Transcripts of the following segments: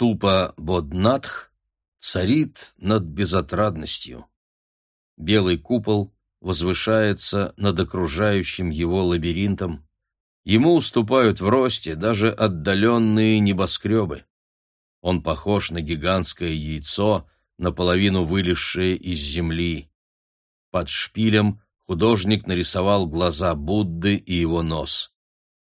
Ступа Боднатх царит над безотрадностью. Белый купол возвышается над окружающим его лабиринтом. Ему уступают в росте даже отдаленные небоскребы. Он похож на гигантское яйцо, наполовину вылезшее из земли. Под шпилем художник нарисовал глаза Будды и его нос.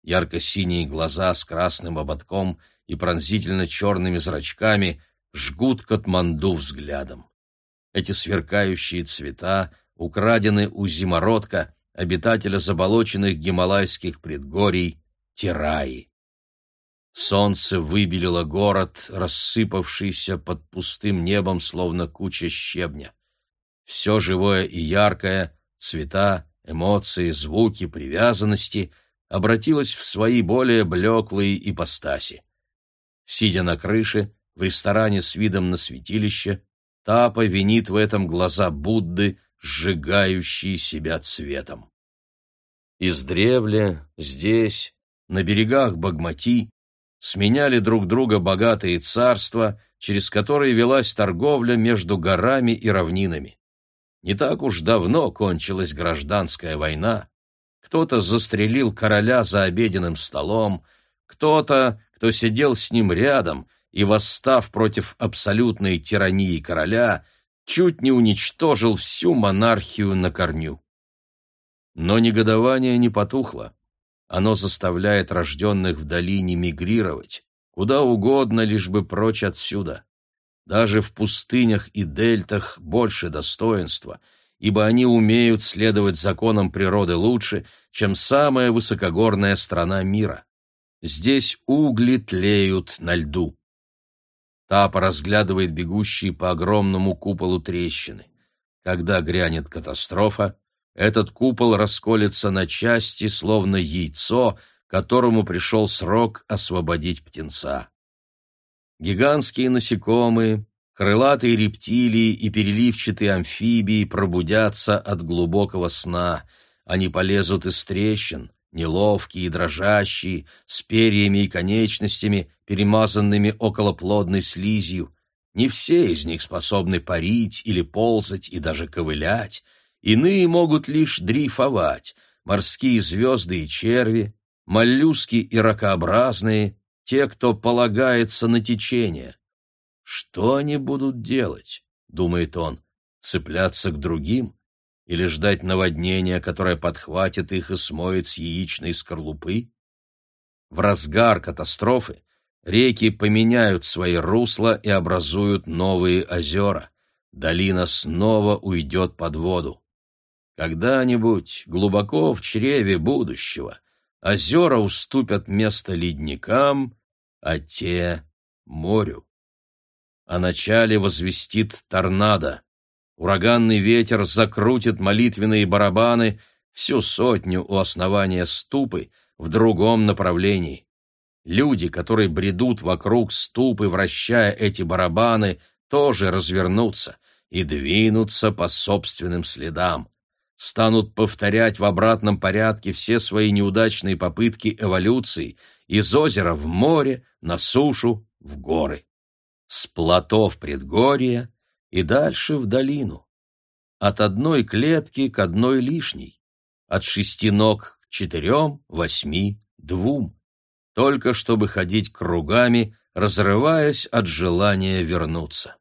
Ярко-синие глаза с красным ободком и пронзительно черными зрачками жгут Катманду взглядом. Эти сверкающие цвета украдены у зимородка, обитателя заболоченных гималайских предгорий Тираи. Солнце выбелило город, рассыпавшийся под пустым небом, словно куча щебня. Все живое и яркое, цвета, эмоции, звуки, привязанности обратилось в свои более блеклые ипостаси. Сидя на крыше, в ресторане с видом на святилище, Тапа винит в этом глаза Будды, сжигающие себя цветом. Издревле, здесь, на берегах Багмати, сменяли друг друга богатые царства, через которые велась торговля между горами и равнинами. Не так уж давно кончилась гражданская война. Кто-то застрелил короля за обеденным столом, кто-то, кто сидел с ним рядом и, восстав против абсолютной тирании короля, чуть не уничтожил всю монархию на корню. Но негодование не потухло. Оно заставляет рожденных в долине мигрировать, куда угодно, лишь бы прочь отсюда. Даже в пустынях и дельтах больше достоинства, ибо они умеют следовать законам природы лучше, чем самая высокогорная страна мира. Здесь угли тлеют на льду. Тапа разглядывает бегущие по огромному куполу трещины. Когда грянет катастрофа, этот купол расколется на части, словно яйцо, которому пришел срок освободить птенца. Гигантские насекомые, крылатые рептилии и переливчатые амфибии пробудятся от глубокого сна. Они полезут из трещин, неловкие и дрожащие, с перьями и конечностями, перемазанными околоплодной слизью. Не все из них способны парить или ползать и даже ковылять. Иные могут лишь дрейфовать. Морские звезды и черви, моллюски и ракообразные, те, кто полагается на течение. Что они будут делать, думает он, цепляться к другим или ждать наводнения, которое подхватит их и смоет с яичной скорлупы? В разгар катастрофы реки поменяют свои русла и образуют новые озера. Долина снова уйдет под воду. Когда-нибудь, глубоко в чреве будущего, озера уступят место ледникам, а те — морю. О начале возвестит торнадо. Ураганный ветер закрутит молитвенные барабаны всю сотню у основания ступы в другом направлении. Люди, которые бредут вокруг ступы, вращая эти барабаны, тоже развернутся и двинутся по собственным следам станут повторять в обратном порядке все свои неудачные попытки эволюции из озера в море, на сушу, в горы, с плато в предгорье и дальше в долину. От одной клетки к одной лишней, от шести ног к четырем, восьми, двум, только чтобы ходить кругами, разрываясь от желания вернуться.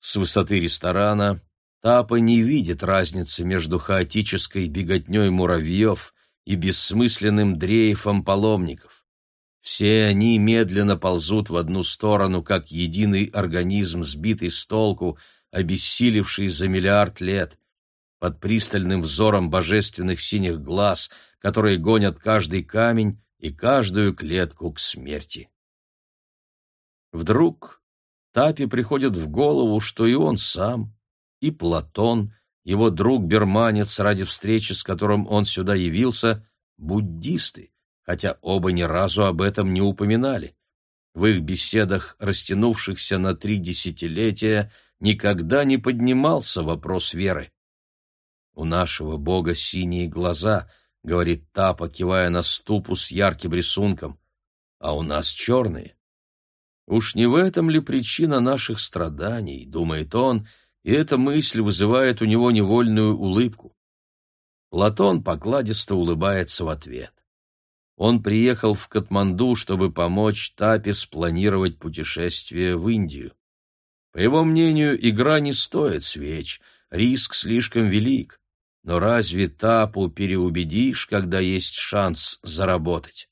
С высоты ресторана Тапа не видит разницы между хаотической беготней муравьев и бессмысленным дрейфом паломников. Все они медленно ползут в одну сторону, как единый организм, сбитый с толку, обессилевший за миллиард лет, под пристальным взором божественных синих глаз, которые гонят каждый камень и каждую клетку к смерти. Вдруг Тапе приходит в голову, что и он сам — и Платон, его друг-берманец, ради встречи с которым он сюда явился, буддисты, хотя оба ни разу об этом не упоминали. В их беседах, растянувшихся на три десятилетия, никогда не поднимался вопрос веры. «У нашего бога синие глаза», — говорит Тапа, кивая на ступу с ярким рисунком, — «а у нас черные». Уж не в этом ли причина наших страданий, думает он, и эта мысль вызывает у него невольную улыбку. Платон покладисто улыбается в ответ. Он приехал в Катманду, чтобы помочь Тапе спланировать путешествие в Индию. По его мнению, игра не стоит свеч, риск слишком велик. Но разве Тапу переубедишь, когда есть шанс заработать?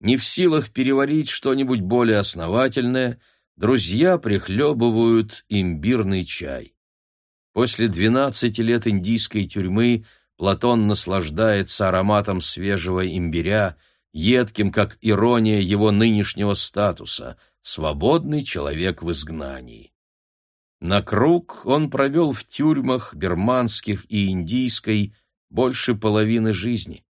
Не в силах переварить что-нибудь более основательное, друзья прихлебывают имбирный чай. После двенадцати лет индийской тюрьмы Платон наслаждается ароматом свежего имбиря, едким, как ирония его нынешнего статуса, свободный человек в изгнании. На круг он провел в тюрьмах берманских и индийской больше половины жизни.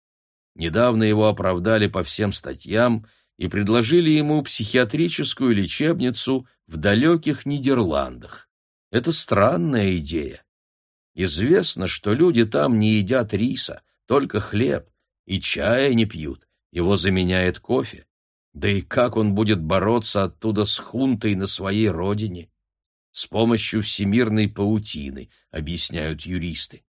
Недавно его оправдали по всем статьям и предложили ему психиатрическую лечебницу в далеких Нидерландах. Это странная идея. Известно, что люди там не едят риса, только хлеб, и чая не пьют, его заменяет кофе. Да и как он будет бороться оттуда с хунтой на своей родине? С помощью всемирной паутины, объясняют юристы.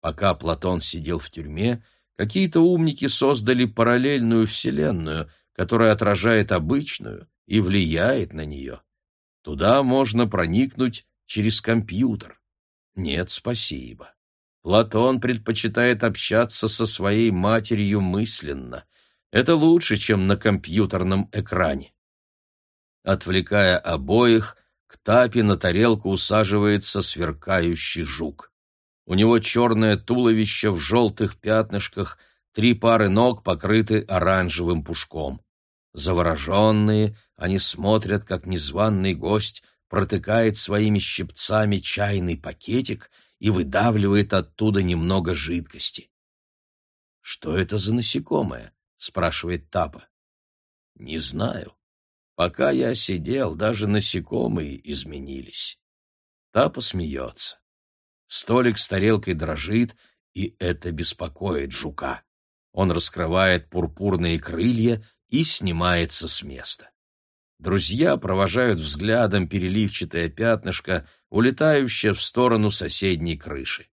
Пока Платон сидел в тюрьме, какие-то умники создали параллельную вселенную, которая отражает обычную и влияет на нее. Туда можно проникнуть через компьютер. Нет, спасибо. Платон предпочитает общаться со своей матерью мысленно. Это лучше, чем на компьютерном экране. Отвлекая обоих, к тапе на тарелку усаживается сверкающий жук. У него черное туловище в желтых пятнышках, три пары ног покрыты оранжевым пушком. Завороженные, они смотрят, как незваный гость протыкает своими щипцами чайный пакетик и выдавливает оттуда немного жидкости. «Что это за насекомое?» — спрашивает Тапа. «Не знаю. Пока я сидел, даже насекомые изменились». Тапа смеется. Столик с тарелкой дрожит, и это беспокоит жука. Он раскрывает пурпурные крылья и снимается с места. Друзья провожают взглядом переливчатое пятнышко, улетающее в сторону соседней крыши.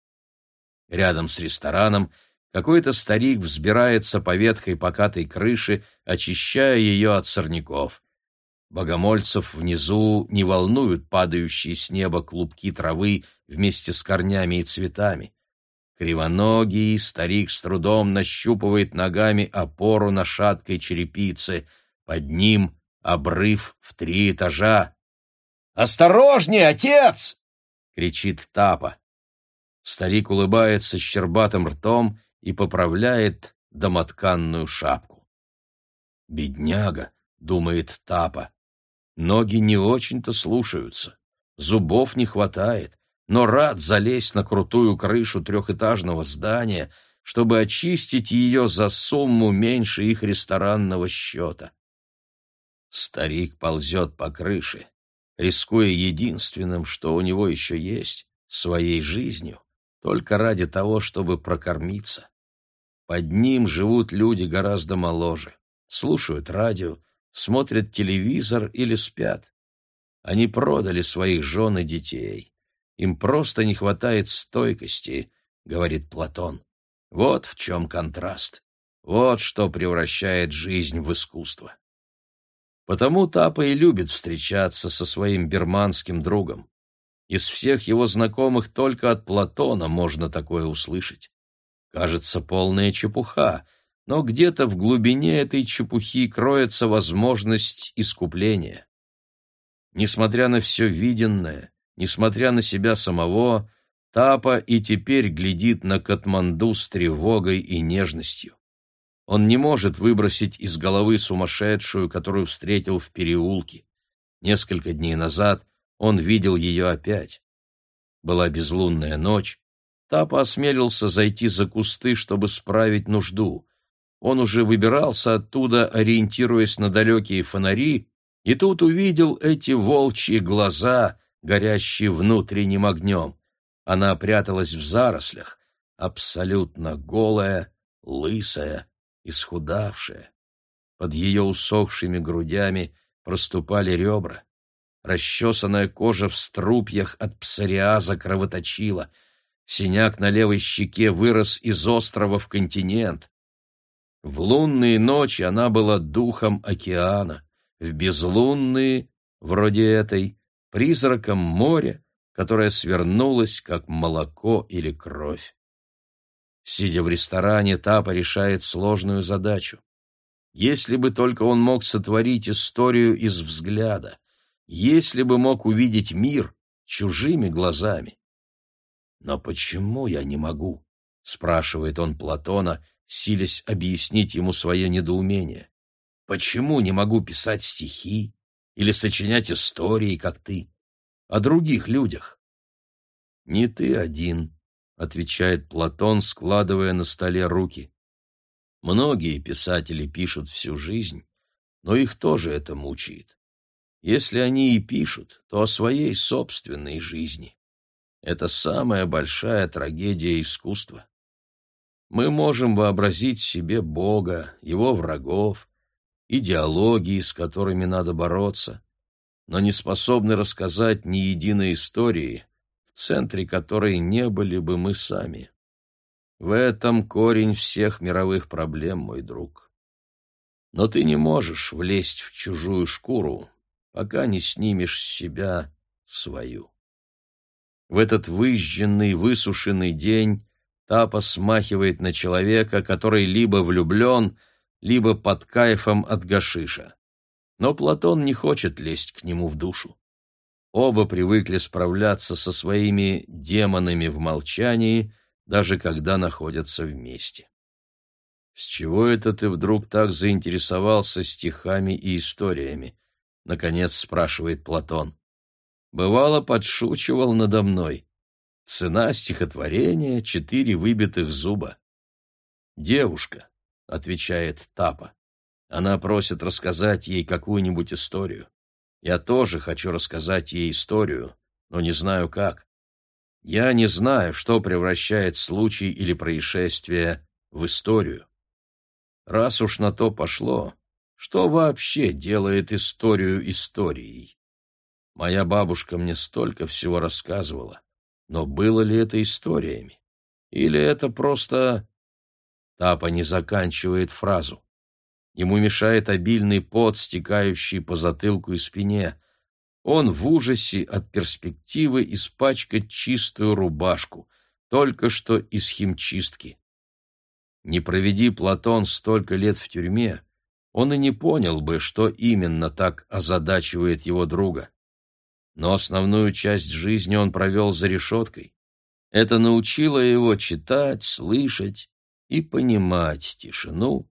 Рядом с рестораном какой-то старик взбирается по ветхой покатой крыше, очищая ее от сорняков. Богомольцев внизу не волнуют падающие с неба клубки травы вместе с корнями и цветами. Кривоногий старик с трудом нащупывает ногами опору на шаткой черепице. Под ним обрыв в три этажа. «Осторожнее, отец!» — кричит Тапа. Старик улыбается щербатым ртом и поправляет домотканную шапку. «Бедняга!» — думает Тапа. Ноги не очень-то слушаются, зубов не хватает, но рад залезть на крутую крышу трехэтажного здания, чтобы очистить ее за сумму меньше их ресторанного счета. Старик ползет по крыше, рискуя единственным, что у него еще есть, своей жизнью, только ради того, чтобы прокормиться. Под ним живут люди гораздо моложе, слушают радио, смотрят телевизор или спят. Они продали своих жен и детей. Им просто не хватает стойкости, говорит Платон. Вот в чем контраст. Вот что превращает жизнь в искусство. Потому Тапа и любит встречаться со своим берманским другом. Из всех его знакомых только от Платона можно такое услышать. Кажется, полная чепуха, но где-то в глубине этой чепухи кроется возможность искупления. Несмотря на все виденное, несмотря на себя самого, Тапа и теперь глядит на Катманду с тревогой и нежностью. Он не может выбросить из головы сумасшедшую, которую встретил в переулке. Несколько дней назад он видел ее опять. Была безлунная ночь. Тапа осмелился зайти за кусты, чтобы справить нужду. Он уже выбирался оттуда, ориентируясь на далекие фонари, и тут увидел эти волчьи глаза, горящие внутренним огнем. Она пряталась в зарослях, абсолютно голая, лысая, исхудавшая. Под ее усохшими грудями проступали ребра. Расчесанная кожа в струпьях от псориаза кровоточила. Синяк на левой щеке вырос из острова в континент. В лунные ночи она была духом океана, в безлунные, вроде этой, призраком моря, которое свернулось, как молоко или кровь. Сидя в ресторане, Тапа решает сложную задачу. Если бы только он мог сотворить историю из взгляда, если бы мог увидеть мир чужими глазами. «Но почему я не могу?» — спрашивает он Платона, силясь объяснить ему свое недоумение. «Почему не могу писать стихи или сочинять истории, как ты, о других людях?» «Не ты один», — отвечает Платон, складывая на столе руки. Многие писатели пишут всю жизнь, но их тоже это мучает. Если они и пишут, то о своей собственной жизни. Это самая большая трагедия искусства. Мы можем вообразить себе Бога, его врагов, идеологии, с которыми надо бороться, но не способны рассказать ни единой истории, в центре которой не были бы мы сами. В этом корень всех мировых проблем, мой друг. Но ты не можешь влезть в чужую шкуру, пока не снимешь с себя свою. В этот выжженный, высушенный день Тапа смахивает на человека, который либо влюблен, либо под кайфом от гашиша. Но Платон не хочет лезть к нему в душу. Оба привыкли справляться со своими демонами в молчании — даже когда находятся вместе. «С чего это ты вдруг так заинтересовался стихами и историями?» — наконец спрашивает Платон. «Бывало, подшучивал надо мной. Цена стихотворения — четыре выбитых зуба». «Девушка», — отвечает Тапа. Она просит рассказать ей какую-нибудь историю. Я тоже хочу рассказать ей историю, но не знаю как. Я не знаю, что превращает случай или происшествие в историю. Раз уж на то пошло, что вообще делает историю историей? Моя бабушка мне столько всего рассказывала, но было ли это историями? Или это просто... Тапа не заканчивает фразу. Ему мешает обильный пот, стекающий по затылку и спине. Он в ужасе от перспективы испачкать чистую рубашку, только что из химчистки. Не проведи Платон столько лет в тюрьме, он и не понял бы, что именно так озадачивает его друга. Но основную часть жизни он провел за решеткой. Это научило его читать, слышать и понимать тишину,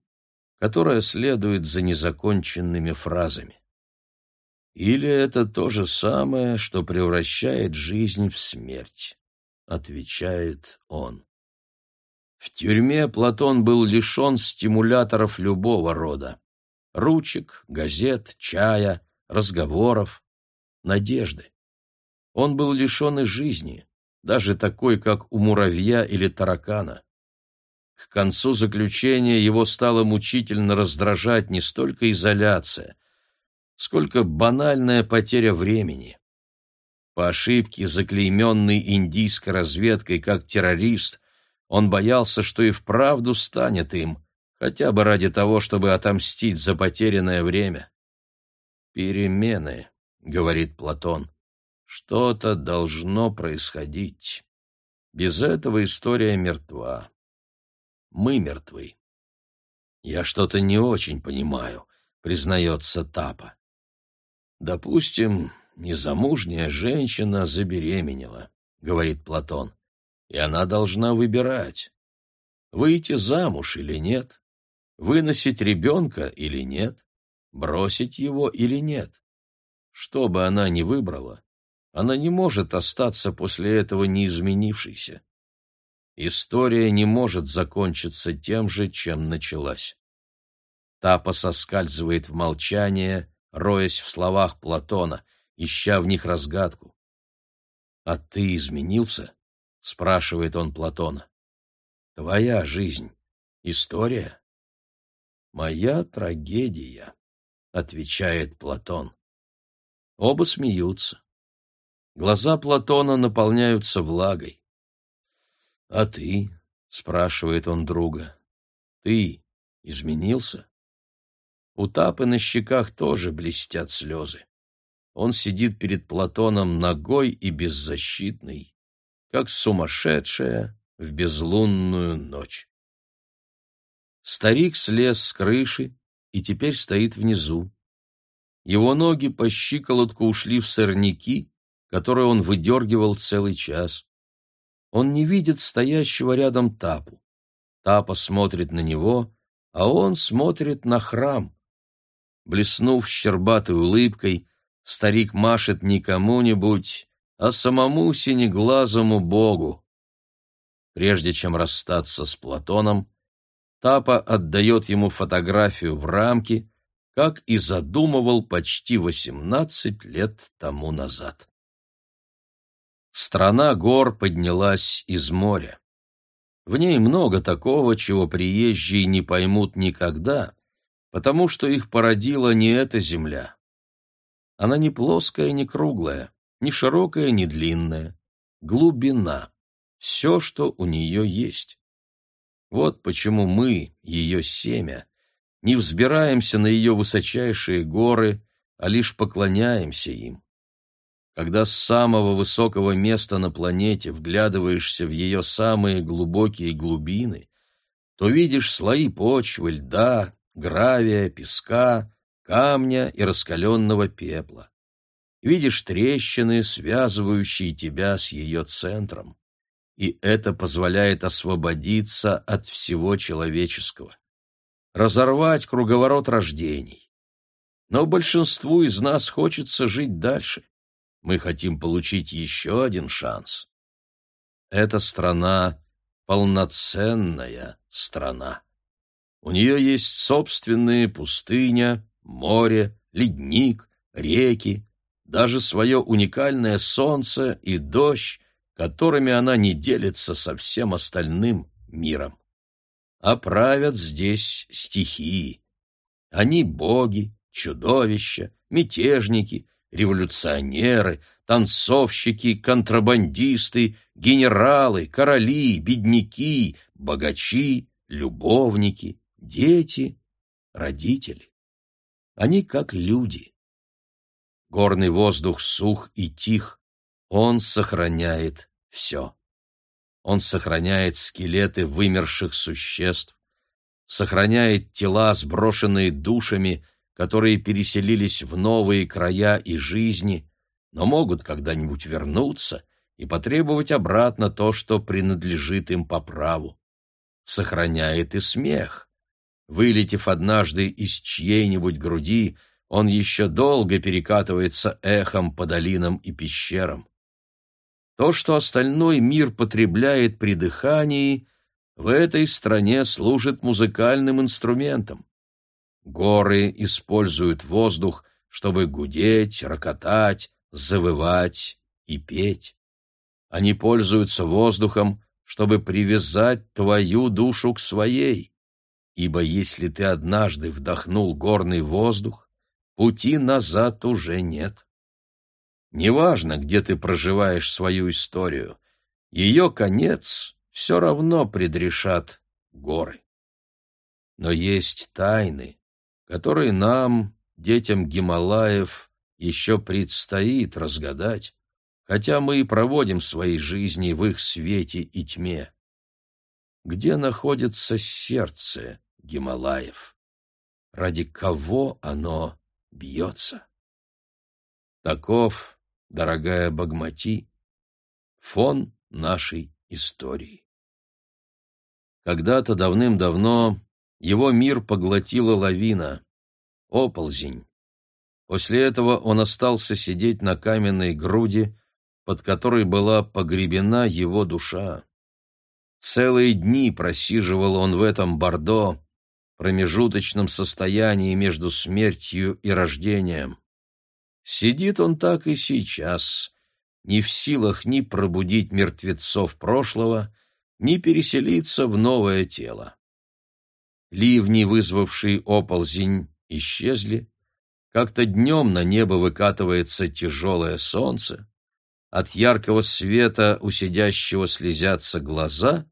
которая следует за незаконченными фразами. Или это то же самое, что превращает жизнь в смерть, отвечает он. В тюрьме Платон был лишен стимуляторов любого рода. Ручек, газет, чая, разговоров, надежды. Он был лишен и жизни, даже такой, как у муравья или таракана. К концу заключения его стало мучительно раздражать не столько изоляция, сколько банальная потеря времени. По ошибке, заклейменный индийской разведкой как террорист, он боялся, что и вправду станет им, хотя бы ради того, чтобы отомстить за потерянное время. «Перемены», — говорит Платон, — «что-то должно происходить. Без этого история мертва. Мы мертвы». «Я что-то не очень понимаю», — признается Тапа. Допустим, незамужняя женщина забеременела, говорит Платон, и она должна выбирать, выйти замуж или нет, выносить ребенка или нет, бросить его или нет. Что бы она ни выбрала, она не может остаться после этого неизменившейся. История не может закончиться тем же, чем началась. Тапа соскальзывает в молчание, роясь в словах Платона, ища в них разгадку. «А ты изменился?» — спрашивает он Платона. «Твоя жизнь — история?» «Моя трагедия», отвечает Платон. Оба смеются. Глаза Платона наполняются влагой. «А ты?» — спрашивает он друга. «Ты изменился?» У Тапы на щеках тоже блестят слезы. Он сидит перед Платоном ногой и беззащитный, как сумасшедшая в безлунную ночь. Старик слез с крыши и теперь стоит внизу. Его ноги по щиколотку ушли в сорняки, которые он выдергивал целый час. Он не видит стоящего рядом Тапу. Тапа смотрит на него, а он смотрит на храм. Блеснув щербатой улыбкой, старик машет не кому-нибудь, а самому синеглазому богу. Прежде чем расстаться с Платоном, Тапа отдает ему фотографию в рамке, как и задумывал почти восемнадцать лет тому назад. Страна гор поднялась из моря. В ней много такого, чего приезжие не поймут никогда, потому что их породила не эта земля. Она не плоская, не круглая, не широкая, не длинная. Глубина — все, что у нее есть. Вот почему мы, ее семя, не взбираемся на ее высочайшие горы, а лишь поклоняемся им. Когда с самого высокого места на планете вглядываешься в ее самые глубокие глубины, то видишь слои почвы, льда, гравия, песка, камня и раскаленного пепла. Видишь трещины, связывающие тебя с ее центром. И это позволяет освободиться от всего человеческого. Разорвать круговорот рождений. Но большинству из нас хочется жить дальше. Мы хотим получить еще один шанс. Эта страна — полноценная страна. У нее есть собственные пустыня, море, ледник, реки, даже свое уникальное солнце и дождь, которыми она не делится со всем остальным миром. А правят здесь стихии. Они боги, чудовища, мятежники, революционеры, танцовщики, контрабандисты, генералы, короли, бедняки, богачи, любовники, дети, родители. Они как люди. Горный воздух сух и тих, он сохраняет все. Он сохраняет скелеты вымерших существ, сохраняет тела, сброшенные душами, которые переселились в новые края и жизни, но могут когда-нибудь вернуться и потребовать обратно то, что принадлежит им по праву. Сохраняет и смех. Вылетев однажды из чьей-нибудь груди, он еще долго перекатывается эхом по долинам и пещерам. То, что остальной мир потребляет при дыхании, в этой стране служит музыкальным инструментом. Горы используют воздух, чтобы гудеть, рокотать, завывать и петь. Они пользуются воздухом, чтобы привязать твою душу к своей. Ибо если ты однажды вдохнул горный воздух, пути назад уже нет. Неважно, где ты проживаешь свою историю, ее конец все равно предрешат горы. Но есть тайны, которые нам, детям Гималаев, еще предстоит разгадать, хотя мы и проводим свои жизни в их свете и тьме. Где находится сердце Гималаев? Ради кого оно бьется? Таков, дорогая Багмати, фон нашей истории. Когда-то давным-давно его мир поглотила лавина, оползень. После этого он остался сидеть на каменной груди, под которой была погребена его душа. Целые дни просиживал он в этом бордо, промежуточном состоянии между смертью и рождением. Сидит он так и сейчас, не в силах ни пробудить мертвецов прошлого, ни переселиться в новое тело. Ливни, вызвавшие оползень, исчезли, Как-то днем на небо выкатывается тяжелое солнце, от яркого света у сидящего слезятся глаза,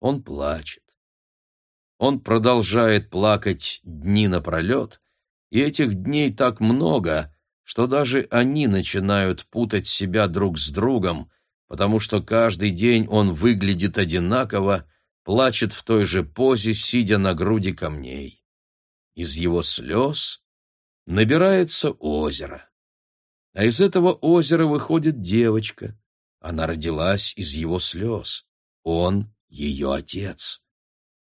он плачет. Он продолжает плакать дни напролет, и этих дней так много, что даже они начинают путать себя друг с другом, потому что каждый день он выглядит одинаково, плачет в той же позе, сидя на груди камней. Из его слез набирается озеро. А из этого озера выходит девочка. Она родилась из его слез. Он — ее отец.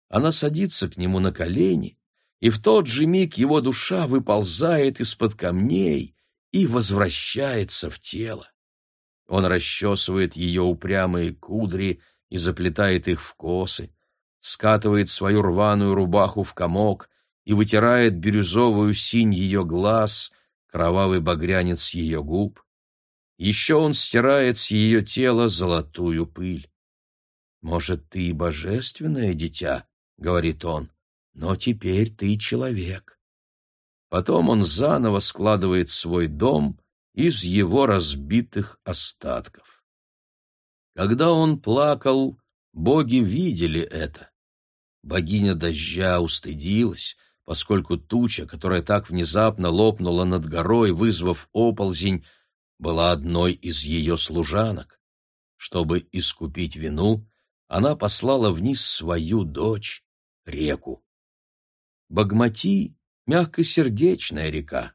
Она садится к нему на колени, и в тот же миг его душа выползает из-под камней и возвращается в тело. Он расчесывает ее упрямые кудри и заплетает их в косы, скатывает свою рваную рубаху в комок и вытирает бирюзовую синь ее глаз, кровавый багрянец ее губ. Еще он стирает с ее тела золотую пыль. «Может, ты и божественное дитя?» — говорит он, — «но теперь ты человек». Потом он заново складывает свой дом из его разбитых остатков. Когда он плакал, боги видели это. Богиня дождя устыдилась, поскольку туча, которая так внезапно лопнула над горой, вызвав оползень, была одной из ее служанок. Чтобы искупить вину, она послала вниз свою дочь, реку. Багмати — мягкосердечная река.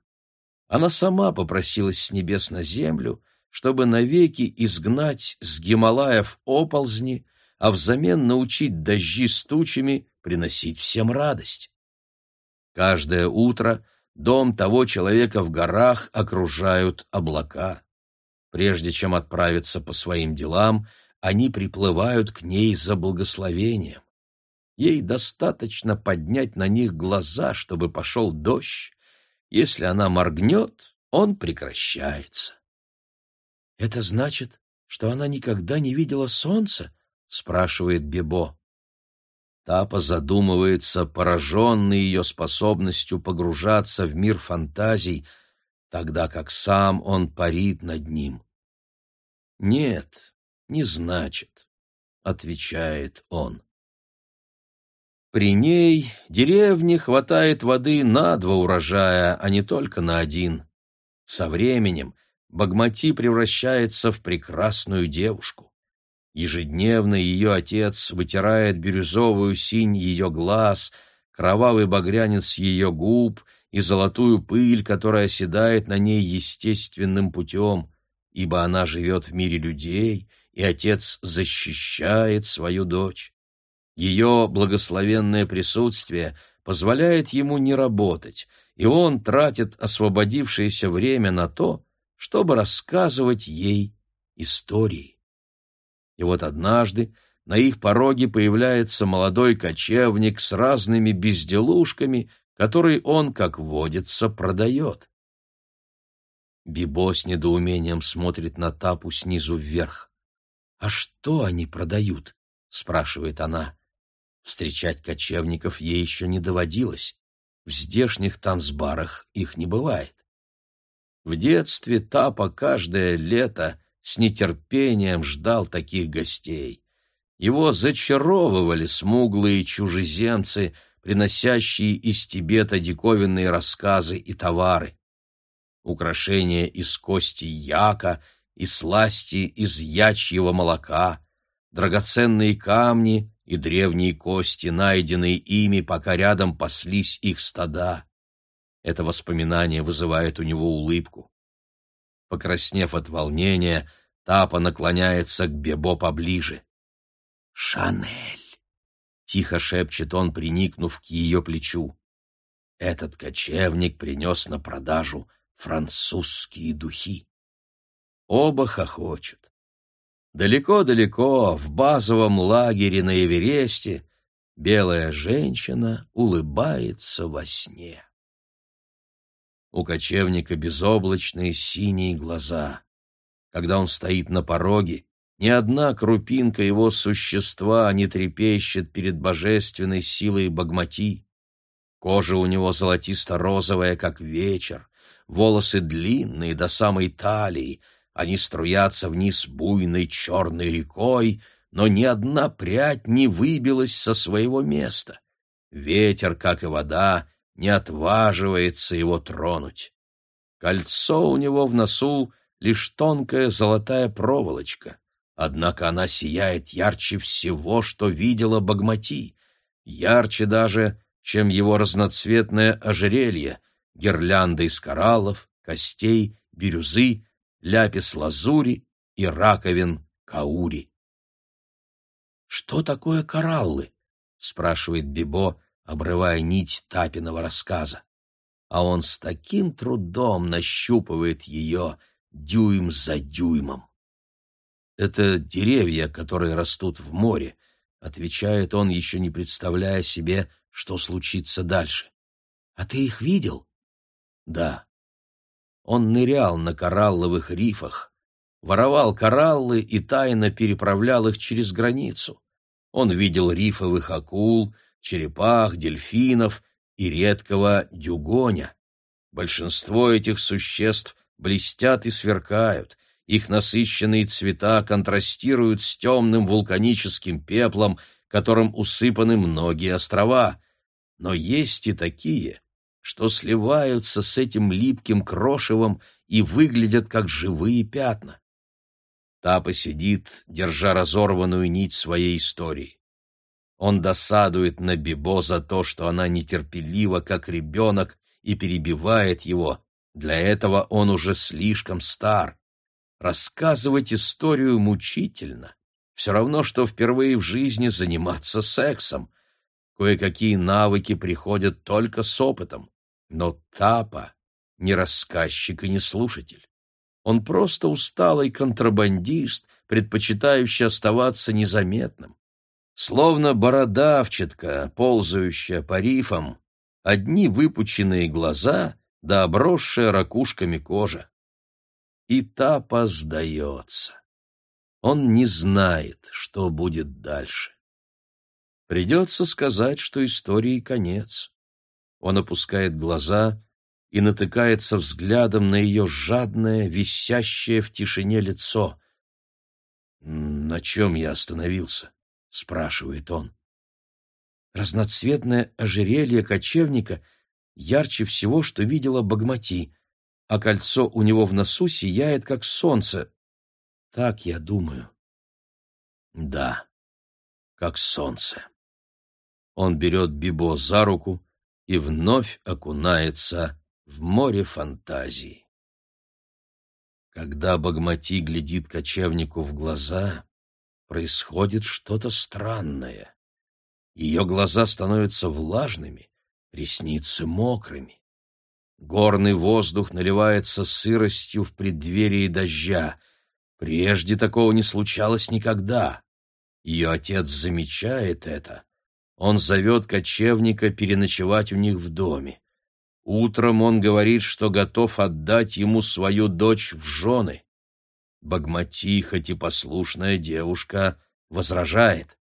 Она сама попросилась с небес на землю, чтобы навеки изгнать с Гималаев оползни, а взамен научить дожди с тучами приносить всем радость. Каждое утро дом того человека в горах окружают облака. Прежде чем отправиться по своим делам, они приплывают к ней за благословением. Ей достаточно поднять на них глаза, чтобы пошел дождь, если она моргнет, он прекращается. «Это значит, что она никогда не видела солнца?» — спрашивает Бебо. Тапа задумывается, пораженный ее способностью погружаться в мир фантазий, тогда как сам он парит над ним. «Нет, не значит», — отвечает он. При ней деревне хватает воды на два урожая, а не только на один. Со временем Багмати превращается в прекрасную девушку. Ежедневно ее отец вытирает бирюзовую синь ее глаз, кровавый багрянец ее губ и золотую пыль, которая оседает на ней естественным путем, ибо она живет в мире людей, и отец защищает свою дочь. Ее благословенное присутствие позволяет ему не работать, и он тратит освободившееся время на то, чтобы рассказывать ей истории. И вот однажды на их пороге появляется молодой кочевник с разными безделушками, которые он, как водится, продает. Бибо с недоумением смотрит на Тапу снизу вверх. «А что они продают?» — спрашивает она. Встречать кочевников ей еще не доводилось. В здешних танцбарах их не бывает. В детстве Тапа каждое лето с нетерпением ждал таких гостей. Его зачаровывали смуглые чужеземцы, приносящие из Тибета диковинные рассказы и товары. Украшения из кости яка и сласти из ячьего молока, драгоценные камни и древние кости, найденные ими, пока рядом паслись их стада. Это воспоминание вызывает у него улыбку. Покраснев от волнения, Тапа наклоняется к Бебо поближе. «Шанель!» — тихо шепчет он, приникнув к ее плечу. Этот кочевник принес на продажу французские духи. Оба хохочут. Далеко-далеко, в базовом лагере на Эвересте, белая женщина улыбается во сне. У кочевника безоблачные синие глаза. Когда он стоит на пороге, ни одна крупинка его существа не трепещет перед божественной силой Багмати. Кожа у него золотисто-розовая, как вечер, волосы длинные до самой талии, они струятся вниз буйной черной рекой, но ни одна прядь не выбилась со своего места. Ветер, как и вода, не отваживается его тронуть. Кольцо у него в носу — лишь тонкая золотая проволочка, однако она сияет ярче всего, что видела Багмати, ярче даже, чем его разноцветное ожерелье, гирлянда из кораллов, костей, бирюзы, ляпис-лазури и раковин каури. «Что такое кораллы?» — спрашивает Бибо, обрывая нить Тапиного рассказа. А он с таким трудом нащупывает ее дюйм за дюймом. «Это деревья, которые растут в море», — отвечает он, еще не представляя себе, что случится дальше. «А ты их видел?» «Да». Он нырял на коралловых рифах, воровал кораллы и тайно переправлял их через границу. Он видел рифовых акул, черепах, дельфинов и редкого дюгоня. Большинство этих существ блестят и сверкают, их насыщенные цвета контрастируют с темным вулканическим пеплом, которым усыпаны многие острова. Но есть и такие, что сливаются с этим липким крошевом и выглядят как живые пятна. Тапа сидит, держа разорванную нить своей истории. Он досадует на Бибо за то, что она нетерпелива, как ребенок, и перебивает его. Для этого он уже слишком стар. Рассказывать историю мучительно. Все равно, что впервые в жизни заниматься сексом. Кое-какие навыки приходят только с опытом. Но Тапа не рассказчик и не слушатель. Он просто усталый контрабандист, предпочитающий оставаться незаметным. Словно бородавчатка, ползающая по рифам, одни выпученные глаза да обросшая ракушками кожа. И Тапа сдается. Он не знает, что будет дальше. Придется сказать, что истории конец. Он опускает глаза и натыкается взглядом на ее жадное, висящее в тишине лицо. «На чем я остановился?» — спрашивает он. Разноцветное ожерелье кочевника ярче всего, что видела Багмати, а кольцо у него в носу сияет, как солнце. Так я думаю. Да, как солнце. Он берет Бибо за руку и вновь окунается в море фантазии. Когда Багмати глядит кочевнику в глаза, происходит что-то странное. Ее глаза становятся влажными, ресницы мокрыми. Горный воздух наливается сыростью в преддверии дождя. Прежде такого не случалось никогда. Ее отец замечает это. Он зовет кочевника переночевать у них в доме. Утром он говорит, что готов отдать ему свою дочь в жены. Багмати, хоть и послушная девушка, возражает.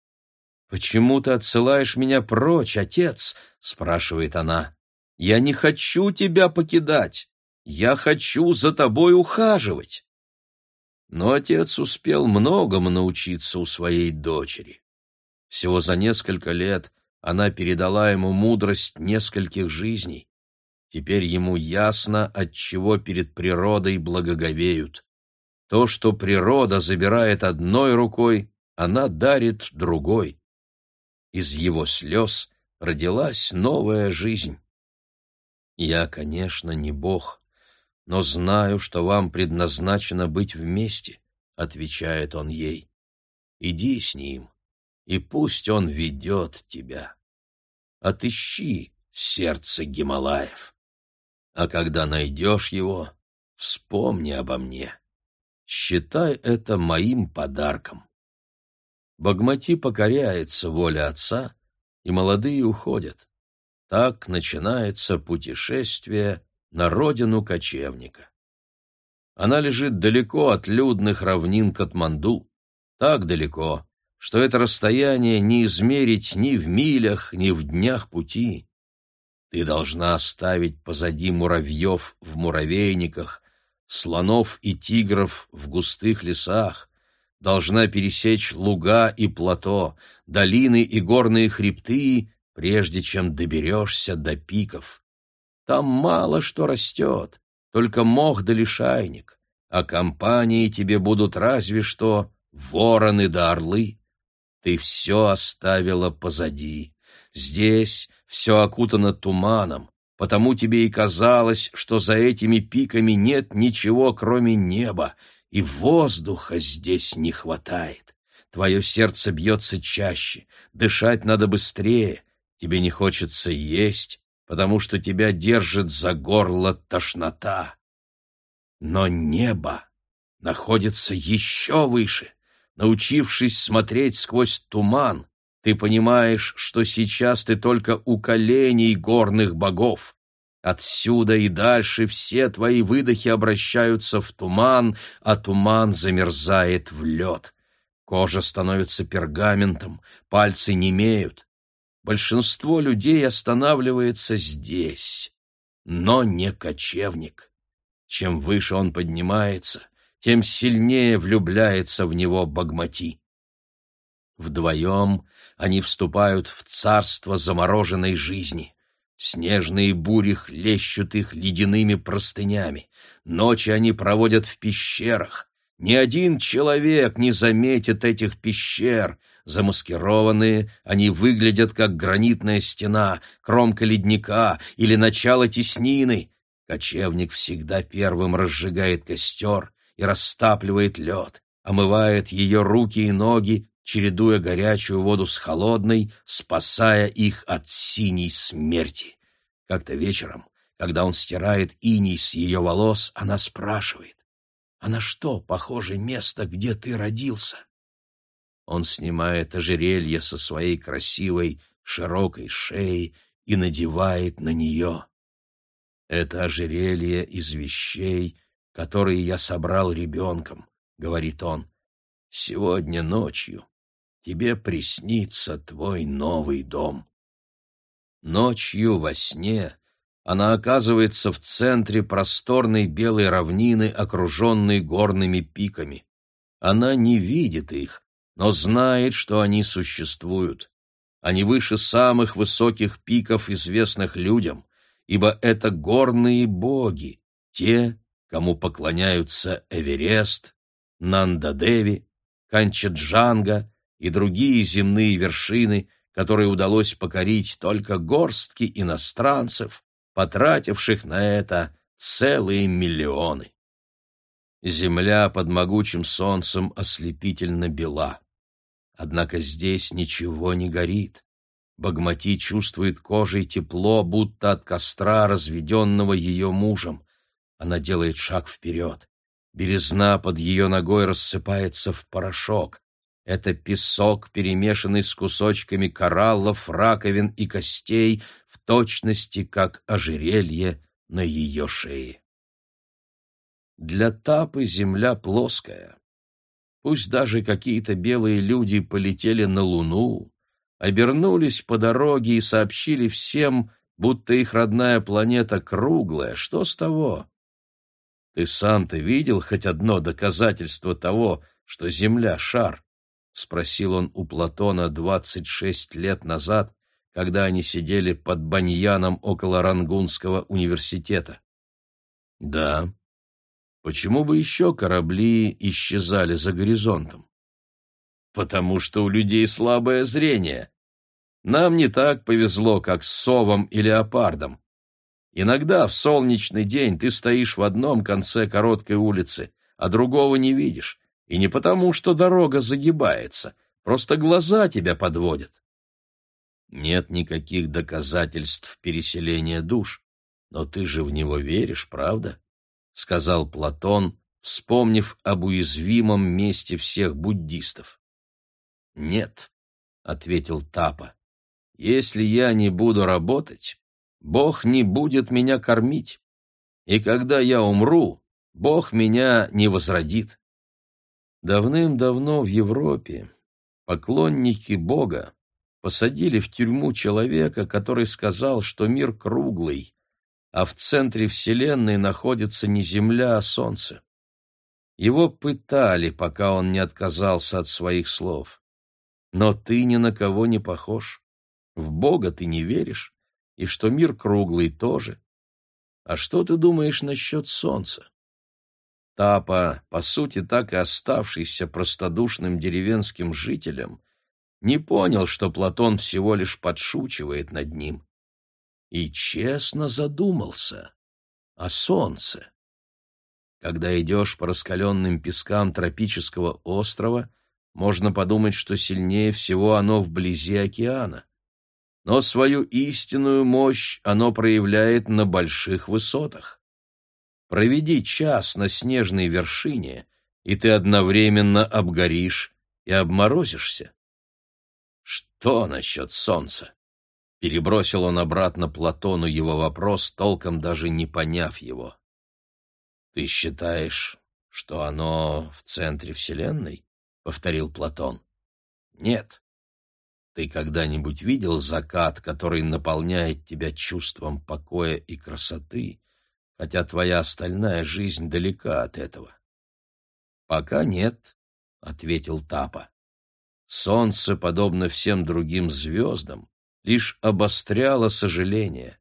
«Почему ты отсылаешь меня прочь, отец?» — спрашивает она. «Я не хочу тебя покидать. Я хочу за тобой ухаживать». Но отец успел многому научиться у своей дочери. Всего за несколько лет она передала ему мудрость нескольких жизней. Теперь ему ясно, от чего перед природой благоговеют. То, что природа забирает одной рукой, она дарит другой. Из его слез родилась новая жизнь. Я, конечно, не Бог, но знаю, что вам предназначено быть вместе, отвечает он ей. Иди с ним, и пусть он ведет тебя. Отыщи сердце Гималаев. А когда найдешь его, вспомни обо мне. Считай это моим подарком. Багмати покоряется воле отца, и молодые уходят. Так начинается путешествие на родину кочевника. Она лежит далеко от людных равнин Катманду, так далеко, что это расстояние не измерить ни в милях, ни в днях пути. Ты должна оставить позади муравьев в муравейниках, слонов и тигров в густых лесах, должна пересечь луга и плато, долины и горные хребты, прежде чем доберешься до пиков. Там мало что растет, только мох да лишайник, а компании тебе будут разве что вороны да орлы. Ты все оставила позади. Здесь все окутано туманом, потому тебе и казалось, что за этими пиками нет ничего, кроме неба, и воздуха здесь не хватает. Твое сердце бьется чаще, дышать надо быстрее, тебе не хочется есть, потому что тебя держит за горло тошнота. Но небо находится еще выше. Научившись смотреть сквозь туман, ты понимаешь, что сейчас ты только у коленей горных богов. Отсюда и дальше все твои выдохи обращаются в туман, а туман замерзает в лед. Кожа становится пергаментом, пальцы немеют. Большинство людей останавливается здесь, но не кочевник. Чем выше он поднимается, тем сильнее влюбляется в него Багмати. Вдвоем они вступают в царство замороженной жизни. Снежные бури хлещут их ледяными простынями. Ночи они проводят в пещерах. Ни один человек не заметит этих пещер. Замаскированные, они выглядят как гранитная стена, кромка ледника или начало теснины. Кочевник всегда первым разжигает костер и растапливает лед, омывает ее руки и ноги чередуя горячую воду с холодной, спасая их от синей смерти. Как-то вечером, когда он стирает иней с ее волос, она спрашивает, «А на что похоже место, где ты родился?» Он снимает ожерелье со своей красивой, широкой шеи и надевает на нее. «Это ожерелье из вещей, которые я собрал ребенком», — говорит он. «Сегодня ночью тебе приснится твой новый дом. Ночью во сне она оказывается в центре просторной белой равнины, окруженной горными пиками. Она не видит их, но знает, что они существуют. Они выше самых высоких пиков, известных людям, ибо это горные боги, те, кому поклоняются Эверест, Нандадеви, Канчаджанга и другие земные вершины, которые удалось покорить только горстки иностранцев, потративших на это целые миллионы. Земля под могучим солнцем ослепительно бела. Однако здесь ничего не горит. Багмати чувствует кожей тепло, будто от костра, разведенного ее мужем. Она делает шаг вперед. Березна под ее ногой рассыпается в порошок. Это песок, перемешанный с кусочками кораллов, раковин и костей, в точности как ожерелье на ее шее. Для Тапы земля плоская. Пусть даже какие-то белые люди полетели на Луну, обернулись по дороге и сообщили всем, будто их родная планета круглая, что с того? Ты сам-то видел хоть одно доказательство того, что Земля — шар? — спросил он у Платона двадцать шесть лет назад, когда они сидели под баньяном около Рангунского университета. «Да. Почему бы еще корабли исчезали за горизонтом?» «Потому что у людей слабое зрение. Нам не так повезло, как с совом и леопардом. Иногда в солнечный день ты стоишь в одном конце короткой улицы, а другого не видишь, и не потому, что дорога загибается, просто глаза тебя подводят. Нет никаких доказательств переселения душ, но ты же в него веришь, правда? сказал Платон, вспомнив об уязвимом месте всех буддистов. Нет, ответил Тапа. Если я не буду работать, Бог не будет меня кормить. И когда я умру, Бог меня не возродит. Давным-давно в Европе поклонники Бога посадили в тюрьму человека, который сказал, что мир круглый, а в центре Вселенной находится не Земля, а Солнце. Его пытали, пока он не отказался от своих слов. Но ты ни на кого не похож. В Бога ты не веришь, и что мир круглый тоже. А что ты думаешь насчет солнца? Тапа, по сути, так и оставшийся простодушным деревенским жителем, не понял, что Платон всего лишь подшучивает над ним. И честно задумался о солнце. Когда идешь по раскаленным пескам тропического острова, можно подумать, что сильнее всего оно вблизи океана. Но свою истинную мощь оно проявляет на больших высотах. Проведи час на снежной вершине, и ты одновременно обгоришь и обморозишься. Что насчет солнца? Перебросил он обратно Платону его вопрос, толком даже не поняв его. Ты считаешь, что оно в центре Вселенной? повторил Платон. Нет. Ты когда-нибудь видел закат, который наполняет тебя чувством покоя и красоты, хотя твоя остальная жизнь далека от этого? Пока нет, ответил Тапа. Солнце, подобно всем другим звездам, лишь обостряло сожаление.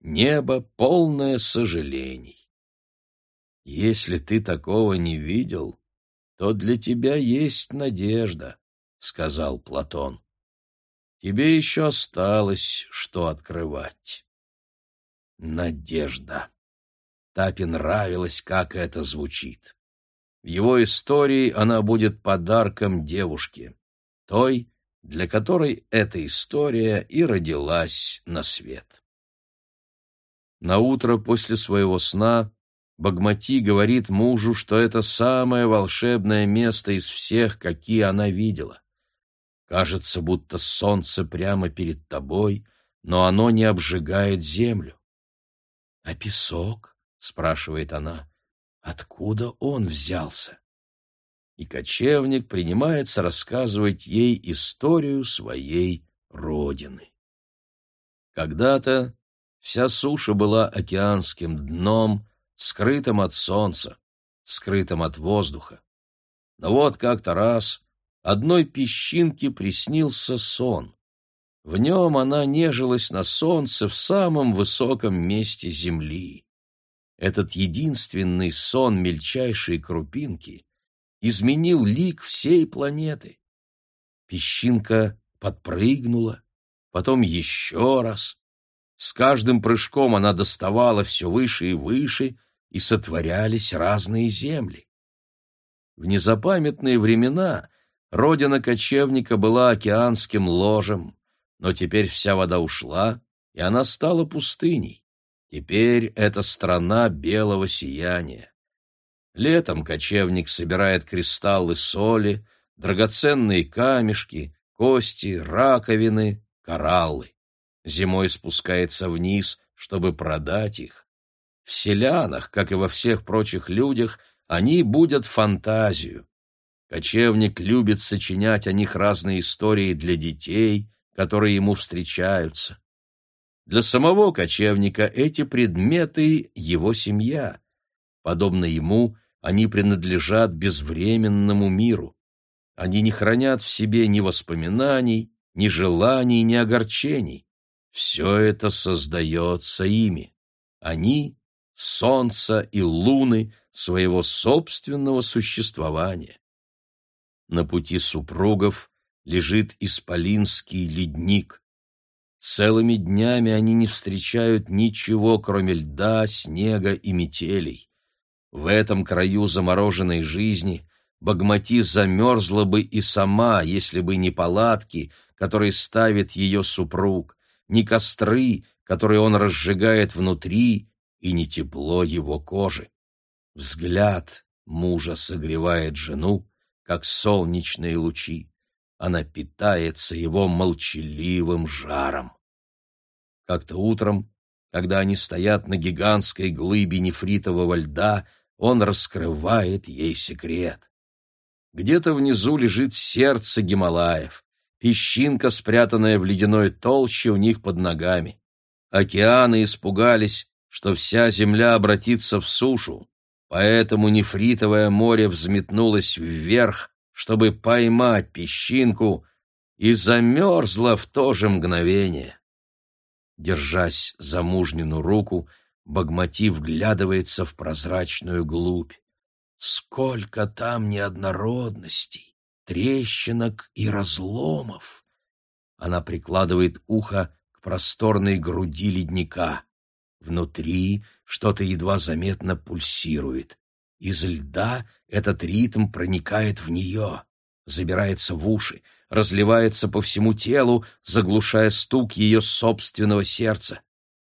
Небо полное сожалений. Если ты такого не видел, то для тебя есть надежда, — сказал Платон. Тебе еще осталось, что открывать. Надежда. Тапе нравилось, как это звучит. В его истории она будет подарком девушке, той, для которой эта история и родилась на свет. На утро после своего сна Багмати говорит мужу, что это самое волшебное место из всех, какие она видела. Кажется, будто солнце прямо перед тобой, но оно не обжигает землю. — А песок? — спрашивает она. — Откуда он взялся? И кочевник принимается рассказывать ей историю своей родины. Когда-то вся суша была океанским дном, скрытым от солнца, скрытым от воздуха. Но вот как-то раз одной песчинке приснился сон. В нем она нежилась на солнце в самом высоком месте земли. Этот единственный сон мельчайшей крупинки изменил лик всей планеты. Песчинка подпрыгнула, потом еще раз. С каждым прыжком она доставала все выше и выше — и сотворялись разные земли. В незапамятные времена родина кочевника была океанским ложем, но теперь вся вода ушла, и она стала пустыней. Теперь это страна белого сияния. Летом кочевник собирает кристаллы соли, драгоценные камешки, кости, раковины, кораллы. Зимой спускается вниз, чтобы продать их. В селянах, как и во всех прочих людях, они будут фантазию. Кочевник любит сочинять о них разные истории для детей, которые ему встречаются. Для самого кочевника эти предметы — его семья. Подобно ему, они принадлежат безвременному миру. Они не хранят в себе ни воспоминаний, ни желаний, ни огорчений. Все это создается ими. Они солнца и луны своего собственного существования. На пути супругов лежит исполинский ледник. Целыми днями они не встречают ничего, кроме льда, снега и метелей. В этом краю замороженной жизни Багмати замерзла бы и сама, если бы не палатки, которые ставит ее супруг, не костры, которые он разжигает внутри, и не тепло его кожи. Взгляд мужа согревает жену, как солнечные лучи. Она питается его молчаливым жаром. Как-то утром, когда они стоят на гигантской глыбе нефритового льда, он раскрывает ей секрет. Где-то внизу лежит сердце Гималаев, песчинка, спрятанная в ледяной толще у них под ногами. Океаны испугались, что вся земля обратится в сушу, поэтому нефритовое море взметнулось вверх, чтобы поймать песчинку, и замерзло в то же мгновение. Держась за мужнину руку, Багмати вглядывается в прозрачную глубь. Сколько там неоднородностей, трещинок и разломов! Она прикладывает ухо к просторной груди ледника. Внутри что-то едва заметно пульсирует. Из льда этот ритм проникает в нее, забирается в уши, разливается по всему телу, заглушая стук ее собственного сердца.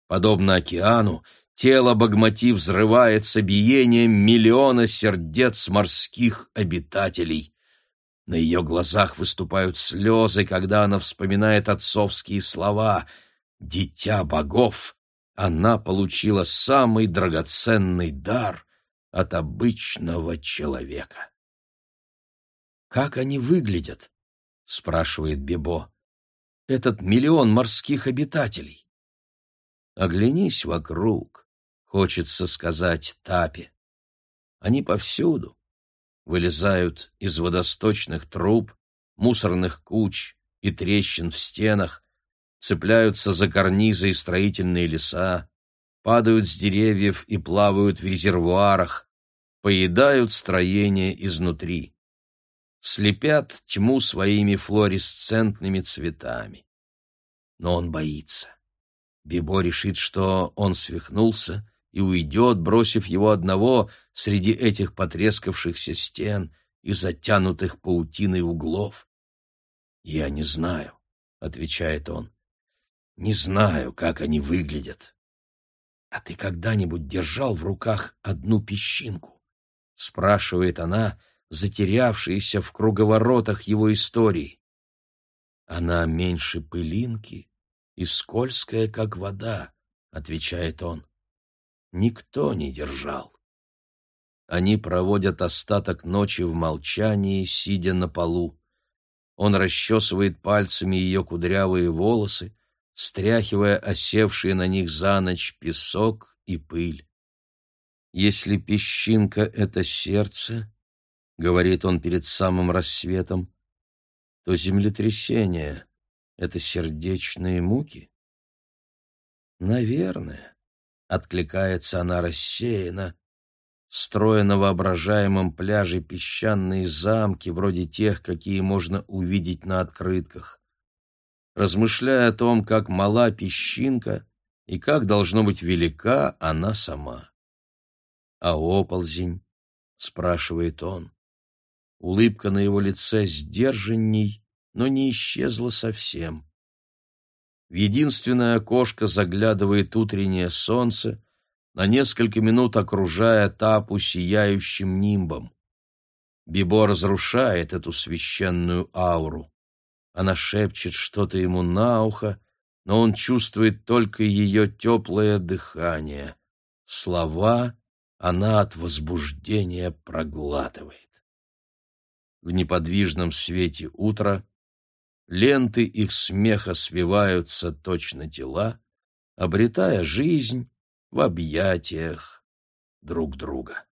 Подобно океану, тело Багмати взрывается биением миллиона сердец морских обитателей. На ее глазах выступают слезы, когда она вспоминает отцовские слова «Дитя богов». Она получила самый драгоценный дар от обычного человека. «Как они выглядят?» — спрашивает Бебо. «Этот миллион морских обитателей». «Оглянись вокруг», — хочется сказать Тапе. «Они повсюду. Вылезают из водосточных труб, мусорных куч и трещин в стенах, цепляются за карнизы и строительные леса, падают с деревьев и плавают в резервуарах, поедают строение изнутри слепят тьму своими флуоресцентными цветами. Но он боится. Бибо решит, что он свихнулся и уйдет, бросив его одного среди этих потрескавшихся стен и затянутых паутиной углов. «Я не знаю», — отвечает он. «Не знаю, как они выглядят». «А ты когда-нибудь держал в руках одну песчинку?» — спрашивает она, — затерявшаяся в круговоротах его истории. Она меньше пылинки и скользкая, как вода, отвечает он. Никто не держал. Они проводят остаток ночи в молчании, сидя на полу. Он расчесывает пальцами ее кудрявые волосы, стряхивая осевшие на них за ночь песок и пыль. Если песчинка — это сердце, — говорит он перед самым рассветом, — то землетрясение — это сердечные муки? Наверное, — откликается она рассеянно, строя на воображаемом пляже песчаные замки, вроде тех, какие можно увидеть на открытках. Размышляя о том, как мала песчинка и как должно быть велика она сама. «А оползень?» — спрашивает он. Улыбка на его лице сдержанней, но не исчезла совсем. В единственное окошко заглядывает утреннее солнце, на несколько минут окружая тапу сияющим нимбом. Бибо разрушает эту священную ауру. Она шепчет что-то ему на ухо, но он чувствует только ее теплое дыхание. Слова она от возбуждения проглатывает в неподвижном свете утра, ленты их смеха свиваются точно тела, обретая жизнь в объятиях друг друга.